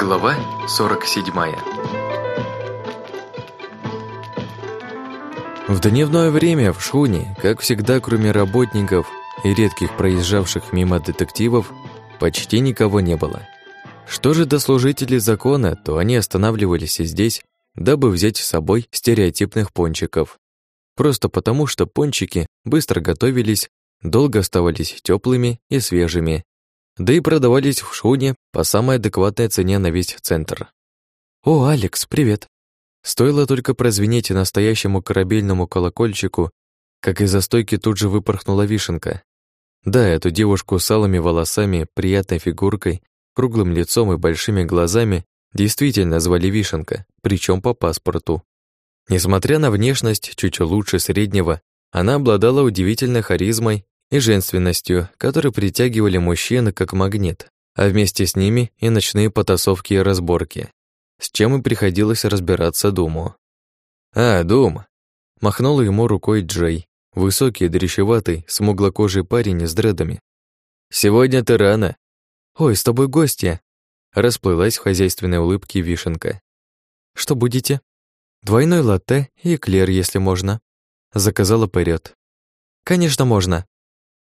Глава 47 В дневное время в шхуне, как всегда, кроме работников и редких проезжавших мимо детективов, почти никого не было. Что же до служителей закона, то они останавливались здесь, дабы взять с собой стереотипных пончиков. Просто потому, что пончики быстро готовились, долго оставались теплыми и свежими, да и продавались в шхуне по самой адекватной цене на весь центр. «О, Алекс, привет!» Стоило только прозвенеть настоящему корабельному колокольчику, как из-за стойки тут же выпорхнула вишенка. Да, эту девушку с алыми волосами, приятной фигуркой, круглым лицом и большими глазами действительно звали Вишенка, причем по паспорту. Несмотря на внешность чуть лучше среднего, она обладала удивительной харизмой и женственностью, которые притягивали мужчин как магнит, а вместе с ними и ночные потасовки и разборки, с чем и приходилось разбираться Думу. «А, Дум!» — махнул ему рукой Джей, высокий, дрещеватый, смуглокожий парень с дредами. «Сегодня ты рано». «Ой, с тобой гостья!» — расплылась в хозяйственной улыбке Вишенка. «Что будете?» «Двойной латте и эклер, если можно», — заказала вперед. «Конечно, можно»,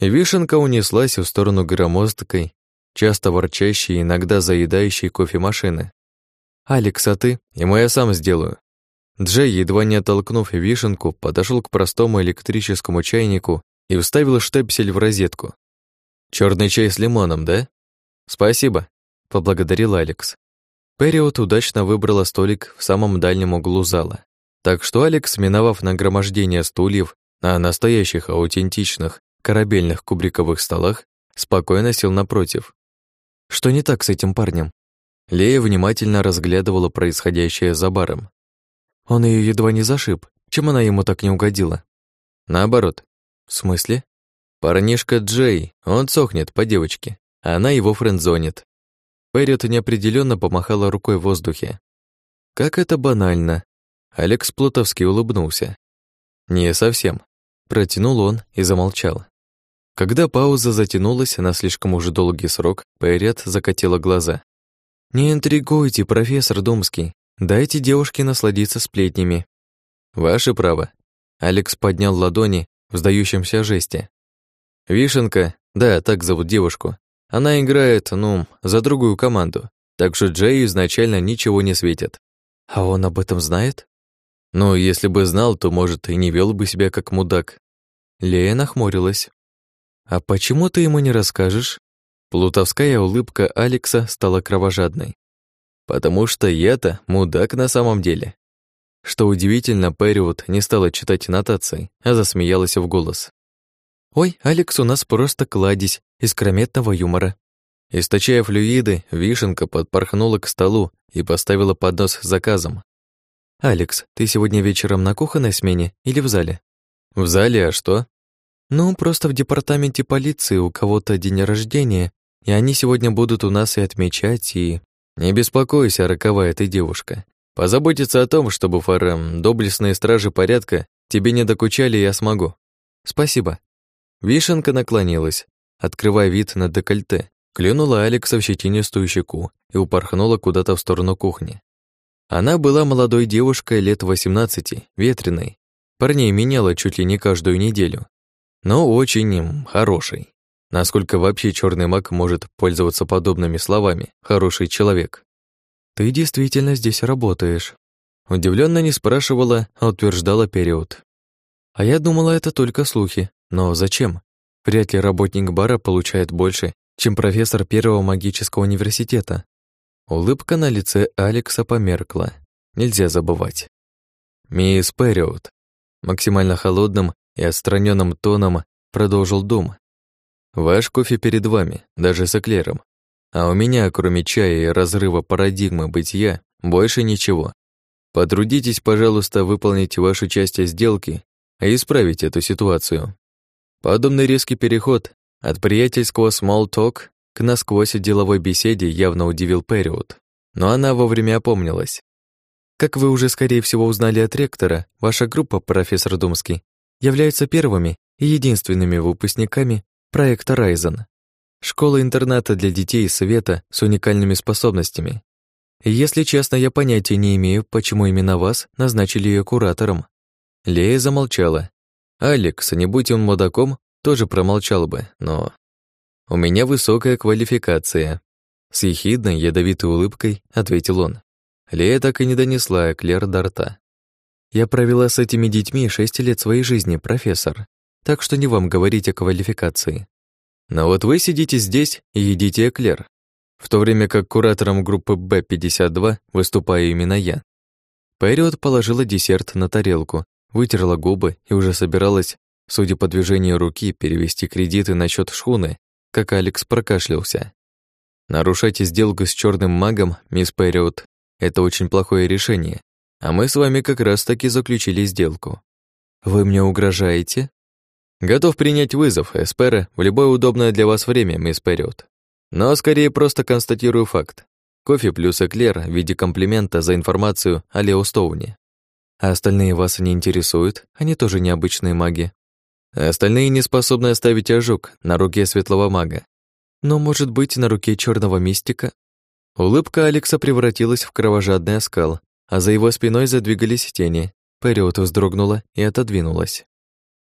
Вишенка унеслась в сторону громоздкой, часто ворчащей, иногда заедающей кофемашины. «Алекс, а ты? Ему я сам сделаю». Джей, едва не оттолкнув вишенку, подошел к простому электрическому чайнику и вставил штепсель в розетку. Черный чай с лимоном, да?» «Спасибо», — поблагодарил Алекс. Период удачно выбрала столик в самом дальнем углу зала. Так что Алекс, миновав нагромождение стульев на настоящих аутентичных корабельных кубриковых столах, спокойно сел напротив. Что не так с этим парнем? Лея внимательно разглядывала происходящее за баром. Он ее едва не зашиб. Чем она ему так не угодила? Наоборот. В смысле? Парнишка Джей, он сохнет по девочке, а она его френдзонит. Пэрриот неопределенно помахала рукой в воздухе. Как это банально. Алекс Плутовский улыбнулся. Не совсем. Протянул он и замолчал. Когда пауза затянулась на слишком уже долгий срок, Пайрет закатила глаза. «Не интригуйте, профессор Думский. Дайте девушке насладиться сплетнями». «Ваше право». Алекс поднял ладони в сдающемся жесте. «Вишенка, да, так зовут девушку. Она играет, ну, за другую команду, так что Джею изначально ничего не светит». «А он об этом знает?» Ну, если бы знал, то, может, и не вел бы себя как мудак. Лея нахмурилась. А почему ты ему не расскажешь? Плутовская улыбка Алекса стала кровожадной. Потому что я-то мудак на самом деле. Что удивительно, Перриот не стала читать нотации, а засмеялась в голос. «Ой, Алекс у нас просто кладезь искрометного юмора». Источая флюиды, вишенка подпорхнула к столу и поставила поднос с заказом, «Алекс, ты сегодня вечером на кухонной смене или в зале?» «В зале, а что?» «Ну, просто в департаменте полиции у кого-то день рождения, и они сегодня будут у нас и отмечать, и...» «Не беспокойся, роковая ты девушка. Позаботиться о том, чтобы фарам, доблестные стражи порядка тебе не докучали, я смогу». «Спасибо». Вишенка наклонилась, открывая вид на декольте, клюнула Алекса в щетинистую щеку и упорхнула куда-то в сторону кухни. Она была молодой девушкой лет 18, ветреной. Парней меняла чуть ли не каждую неделю. Но очень хороший. Насколько вообще черный маг может пользоваться подобными словами «хороший человек». «Ты действительно здесь работаешь?» Удивленно не спрашивала, а утверждала период. А я думала, это только слухи. Но зачем? Вряд ли работник бара получает больше, чем профессор первого магического университета. Улыбка на лице Алекса померкла. Нельзя забывать. «Мисс Перриот», максимально холодным и отстраненным тоном продолжил Дум. «Ваш кофе перед вами, даже с эклером. А у меня, кроме чая и разрыва парадигмы бытия, больше ничего. Потрудитесь, пожалуйста, выполнить вашу часть сделки и исправить эту ситуацию». Подобный резкий переход от приятельского small talk к насквозь деловой беседе явно удивил Период, но она вовремя опомнилась. Как вы уже, скорее всего, узнали от ректора, ваша группа, профессор Думский, является первыми и единственными выпускниками проекта Райзен. Школа-интерната для детей Света с уникальными способностями. Если честно, я понятия не имею, почему именно вас назначили ее куратором. Лея замолчала. Алекс, не будь он мудаком, тоже промолчал бы, но... У меня высокая квалификация. С ехидной, ядовитой улыбкой ответил он. Лея так и не донесла Клер до рта. «Я провела с этими детьми шесть лет своей жизни, профессор, так что не вам говорить о квалификации. Но вот вы сидите здесь и едите эклер, в то время как куратором группы Б-52 выступаю именно я». Период положила десерт на тарелку, вытерла губы и уже собиралась, судя по движению руки, перевести кредиты на счет шхуны, как Алекс прокашлялся. Нарушать сделку с черным магом, мисс Перриот, это очень плохое решение. А мы с вами как раз-таки заключили сделку. Вы мне угрожаете? Готов принять вызов, Эспера, в любое удобное для вас время, мисс Перриот. Но скорее просто констатирую факт. Кофе плюс эклер в виде комплимента за информацию о Лео Стоуне. А остальные вас не интересуют, они тоже необычные маги. Остальные не способны оставить ожог на руке светлого мага. Но, может быть, на руке черного мистика Улыбка Алекса превратилась в кровожадный оскал, а за его спиной задвигались тени. Период вздрогнула и отодвинулась.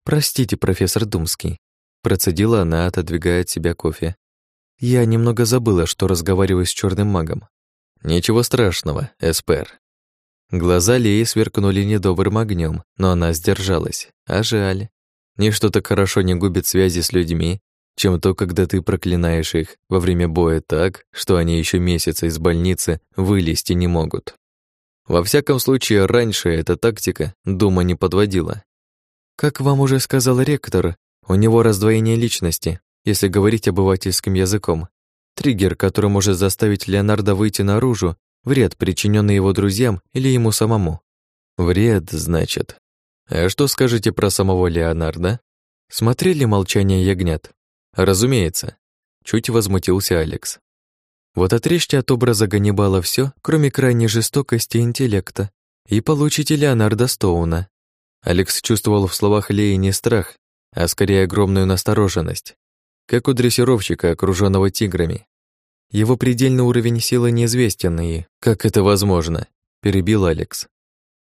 «Простите, профессор Думский», — процедила она, отодвигая от себя кофе. «Я немного забыла, что разговариваю с черным магом». «Ничего страшного, Эспер». Глаза Леи сверкнули недобрым огнем, но она сдержалась. А жаль. Ничто так хорошо не губит связи с людьми, чем то, когда ты проклинаешь их во время боя так, что они еще месяца из больницы вылезти не могут. Во всяком случае, раньше эта тактика Дума не подводила. Как вам уже сказал ректор, у него раздвоение личности, если говорить обывательским языком. Триггер, который может заставить Леонардо выйти наружу, вред, причиненный его друзьям или ему самому. Вред, значит. А что скажете про самого Леонардо? Смотрели «Молчание ягнят»? Разумеется. Чуть возмутился Алекс. Вот отрежьте от образа Ганнибала все, кроме крайней жестокости и интеллекта, и получите Леонардо Стоуна. Алекс чувствовал в словах Леи не страх, а скорее огромную настороженность, как у дрессировщика, окруженного тиграми. Его предельный уровень силы неизвестен, и как это возможно? перебил Алекс.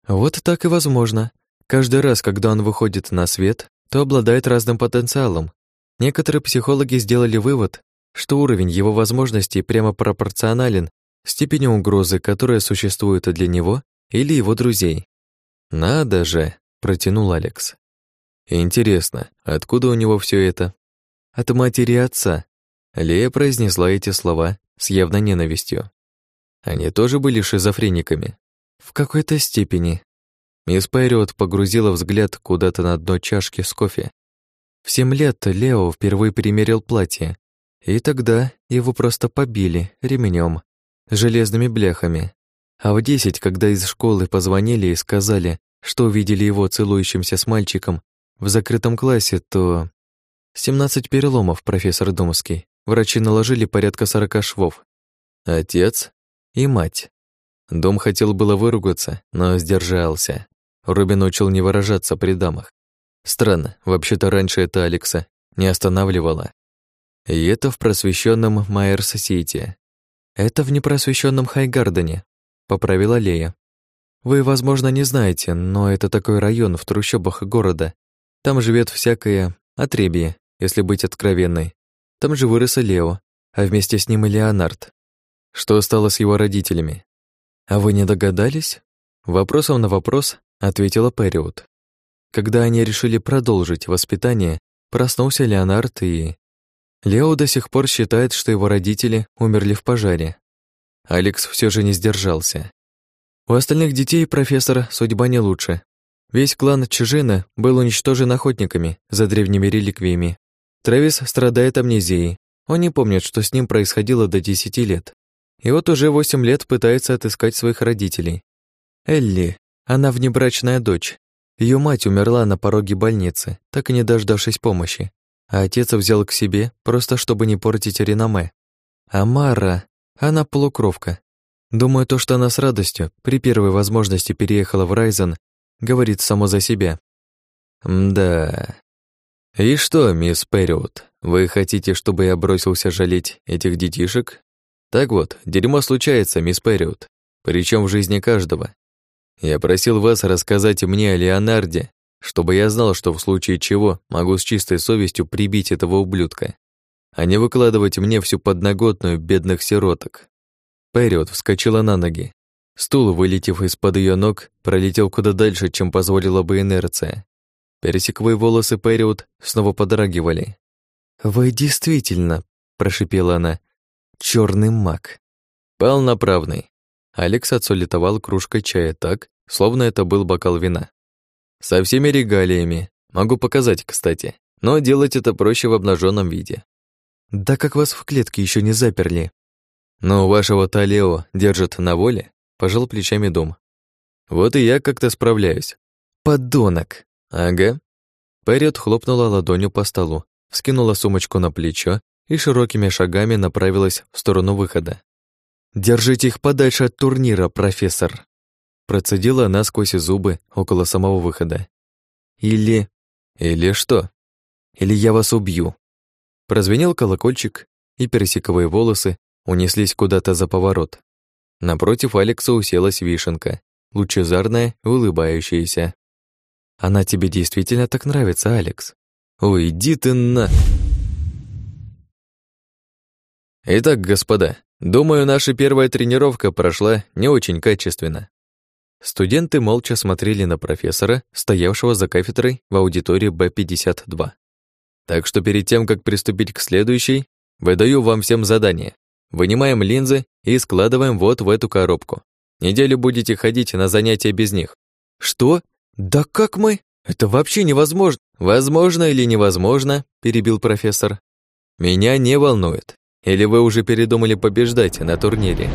Вот так и возможно. Каждый раз, когда он выходит на свет, то обладает разным потенциалом, Некоторые психологи сделали вывод, что уровень его возможностей прямо пропорционален степени угрозы, которая существует для него или его друзей. «Надо же!» — протянул Алекс. «Интересно, откуда у него все это?» «От матери и отца». Лея произнесла эти слова с явной ненавистью. Они тоже были шизофрениками. В какой-то степени. Мисс Пайриот погрузила взгляд куда-то на дно чашки с кофе в семь лет Лео впервые примерил платье, и тогда его просто побили ремнем, железными бляхами. А в десять, когда из школы позвонили и сказали, что увидели его целующимся с мальчиком в закрытом классе, то... семнадцать переломов, профессор Думский. Врачи наложили порядка сорока швов. Отец и мать. Дом хотел было выругаться, но сдержался. Рубин учил не выражаться при дамах. Странно, вообще-то раньше это Алекса не останавливало. И это в просвещенном Майерс-Сити. Это в непросвещенном Хайгардене, поправила Лея. Вы, возможно, не знаете, но это такой район в трущобах города. Там живет всякое отребье, если быть откровенной. Там же вырос и Лео, а вместе с ним и Леонард. Что стало с его родителями? А вы не догадались? Вопросом на вопрос ответила Период. Когда они решили продолжить воспитание, проснулся Леонард и... Лео до сих пор считает, что его родители умерли в пожаре. Алекс все же не сдержался. У остальных детей профессора судьба не лучше. Весь клан Чижина был уничтожен охотниками за древними реликвиями. Трэвис страдает амнезией. Он не помнит, что с ним происходило до десяти лет. И вот уже восемь лет пытается отыскать своих родителей. Элли, она внебрачная дочь, ее мать умерла на пороге больницы, так и не дождавшись помощи, а отец взял к себе, просто чтобы не портить реноме. А Мара, она полукровка. Думаю, то, что она с радостью при первой возможности переехала в Райзен, говорит само за себя. Да. И что, мисс Перриот, вы хотите, чтобы я бросился жалеть этих детишек? Так вот, дерьмо случается, мисс Перриот. причем в жизни каждого. Я просил вас рассказать мне о Леонарде, чтобы я знал, что в случае чего могу с чистой совестью прибить этого ублюдка, а не выкладывать мне всю подноготную бедных сироток. Период вскочила на ноги. Стул, вылетев из-под ее ног, пролетел куда дальше, чем позволила бы инерция. Пересековые волосы Период снова подрагивали. «Вы действительно», — прошипела она, — «чёрный маг». Полноправный. Алекс отсулетовал кружкой чая так, словно это был бокал вина. Со всеми регалиями. Могу показать, кстати. Но делать это проще в обнаженном виде. Да как вас в клетке еще не заперли? Но вашего Талео держат на воле, пожал плечами дом. Вот и я как-то справляюсь. Подонок. Ага. Пэрриот хлопнула ладонью по столу, вскинула сумочку на плечо и широкими шагами направилась в сторону выхода. «Держите их подальше от турнира, профессор!» Процедила она сквозь зубы около самого выхода. «Или... или что? Или я вас убью!» Прозвенел колокольчик, и персиковые волосы унеслись куда-то за поворот. Напротив Алекса уселась вишенка, лучезарная улыбающаяся. «Она тебе действительно так нравится, Алекс? Уйди ты на...» Итак, господа, думаю, наша первая тренировка прошла не очень качественно. Студенты молча смотрели на профессора, стоявшего за кафедрой в аудитории Б-52. Так что перед тем, как приступить к следующей, выдаю вам всем задание. Вынимаем линзы и складываем вот в эту коробку. Неделю будете ходить на занятия без них. Что? Да как мы? Это вообще невозможно. Возможно или невозможно, перебил профессор. Меня не волнует. Или вы уже передумали побеждать на турнире?